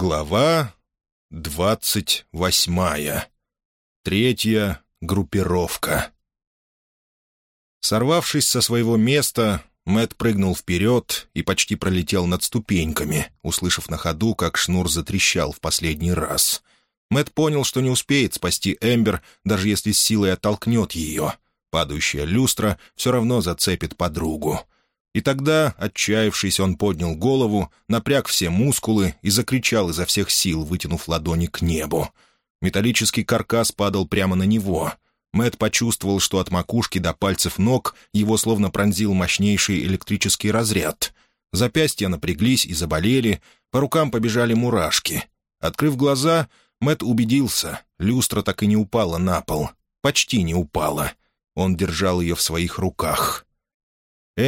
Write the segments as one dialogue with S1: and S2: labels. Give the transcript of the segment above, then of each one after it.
S1: Глава двадцать восьмая. Третья группировка. Сорвавшись со своего места, Мэт прыгнул вперед и почти пролетел над ступеньками, услышав на ходу, как шнур затрещал в последний раз. Мэт понял, что не успеет спасти Эмбер, даже если с силой оттолкнет ее. Падающая люстра все равно зацепит подругу. И тогда, отчаявшись, он поднял голову, напряг все мускулы и закричал изо всех сил, вытянув ладони к небу. Металлический каркас падал прямо на него. Мэт почувствовал, что от макушки до пальцев ног его словно пронзил мощнейший электрический разряд. Запястья напряглись и заболели, по рукам побежали мурашки. Открыв глаза, Мэт убедился, люстра так и не упала на пол. Почти не упала. Он держал ее в своих руках.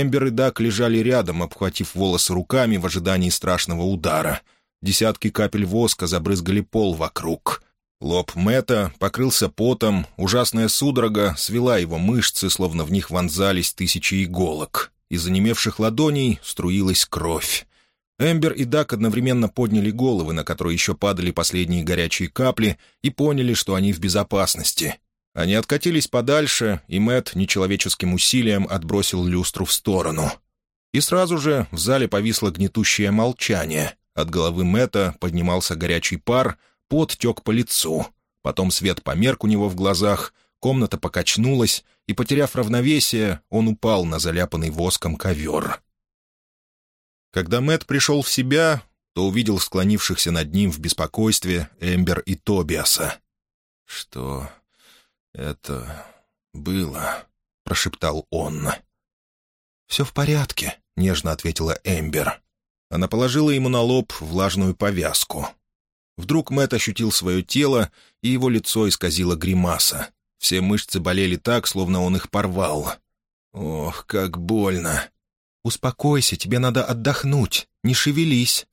S1: Эмбер и Дак лежали рядом, обхватив волосы руками в ожидании страшного удара. Десятки капель воска забрызгали пол вокруг. Лоб Мэтта покрылся потом, ужасная судорога свела его мышцы, словно в них вонзались тысячи иголок. Из онемевших ладоней струилась кровь. Эмбер и Дак одновременно подняли головы, на которые еще падали последние горячие капли, и поняли, что они в безопасности. Они откатились подальше, и Мэт нечеловеческим усилием отбросил люстру в сторону. И сразу же в зале повисло гнетущее молчание. От головы Мэта поднимался горячий пар, пот тек по лицу. Потом свет померк у него в глазах, комната покачнулась, и, потеряв равновесие, он упал на заляпанный воском ковер. Когда Мэт пришел в себя, то увидел склонившихся над ним в беспокойстве Эмбер и Тобиаса. «Что «Это было», — прошептал он. «Все в порядке», — нежно ответила Эмбер. Она положила ему на лоб влажную повязку. Вдруг Мэт ощутил свое тело, и его лицо исказило гримаса. Все мышцы болели так, словно он их порвал. «Ох, как больно!» «Успокойся, тебе надо отдохнуть, не шевелись».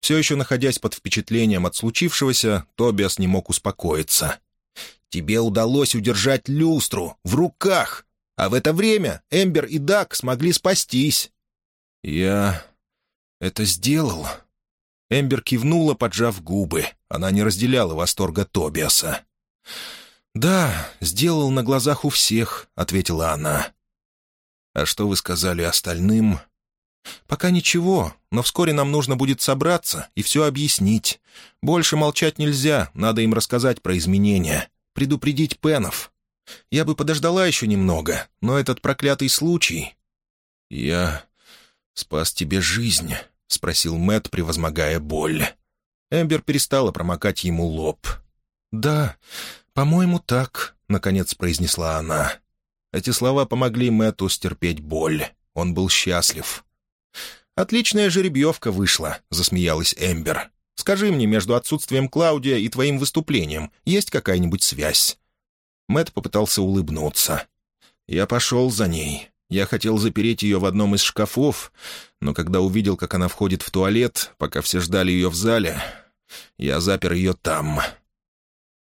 S1: Все еще находясь под впечатлением от случившегося, Тобиас не мог успокоиться. Тебе удалось удержать люстру в руках, а в это время Эмбер и Дак смогли спастись». «Я это сделал?» Эмбер кивнула, поджав губы. Она не разделяла восторга Тобиаса. «Да, сделал на глазах у всех», — ответила она. «А что вы сказали остальным?» «Пока ничего, но вскоре нам нужно будет собраться и все объяснить. Больше молчать нельзя, надо им рассказать про изменения предупредить Пенов. Я бы подождала еще немного, но этот проклятый случай...» «Я спас тебе жизнь», — спросил Мэт, превозмогая боль. Эмбер перестала промокать ему лоб. «Да, по-моему, так», — наконец произнесла она. Эти слова помогли Мэтту стерпеть боль. Он был счастлив. «Отличная жеребьевка вышла», — засмеялась Эмбер. Скажи мне, между отсутствием Клаудия и твоим выступлением есть какая-нибудь связь?» Мэт попытался улыбнуться. «Я пошел за ней. Я хотел запереть ее в одном из шкафов, но когда увидел, как она входит в туалет, пока все ждали ее в зале, я запер ее там».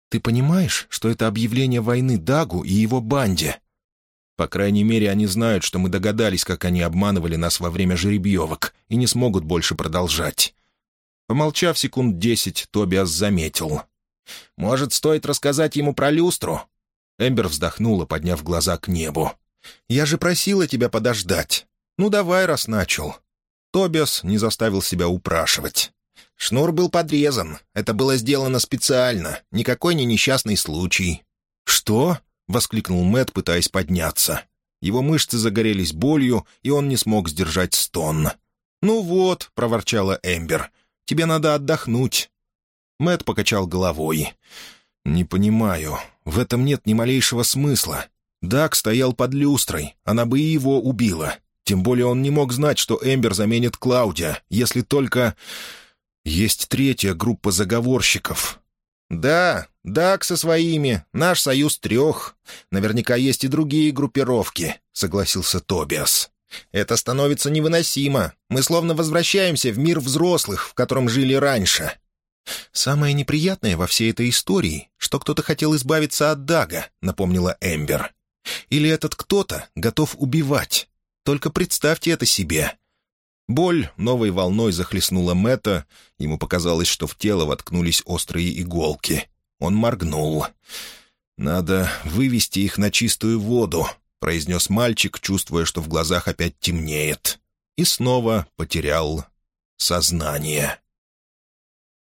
S1: «Ты понимаешь, что это объявление войны Дагу и его банде?» По крайней мере, они знают, что мы догадались, как они обманывали нас во время жеребьевок, и не смогут больше продолжать. Помолчав секунд десять, Тобиас заметил. «Может, стоит рассказать ему про люстру?» Эмбер вздохнула, подняв глаза к небу. «Я же просила тебя подождать. Ну, давай, раз начал». Тобиас не заставил себя упрашивать. «Шнур был подрезан. Это было сделано специально. Никакой не несчастный случай». «Что?» — воскликнул Мэт, пытаясь подняться. Его мышцы загорелись болью, и он не смог сдержать стон. «Ну вот», — проворчала Эмбер, Тебе надо отдохнуть». Мэт покачал головой. «Не понимаю. В этом нет ни малейшего смысла. Дак стоял под люстрой. Она бы и его убила. Тем более он не мог знать, что Эмбер заменит Клаудия, если только... Есть третья группа заговорщиков». «Да, Дак со своими. Наш союз трех. Наверняка есть и другие группировки», — согласился Тобиас. Это становится невыносимо. Мы словно возвращаемся в мир взрослых, в котором жили раньше. «Самое неприятное во всей этой истории, что кто-то хотел избавиться от Дага», — напомнила Эмбер. «Или этот кто-то готов убивать. Только представьте это себе». Боль новой волной захлестнула Мэтта. Ему показалось, что в тело воткнулись острые иголки. Он моргнул. «Надо вывести их на чистую воду», — произнес мальчик, чувствуя, что в глазах опять темнеет. И снова потерял сознание.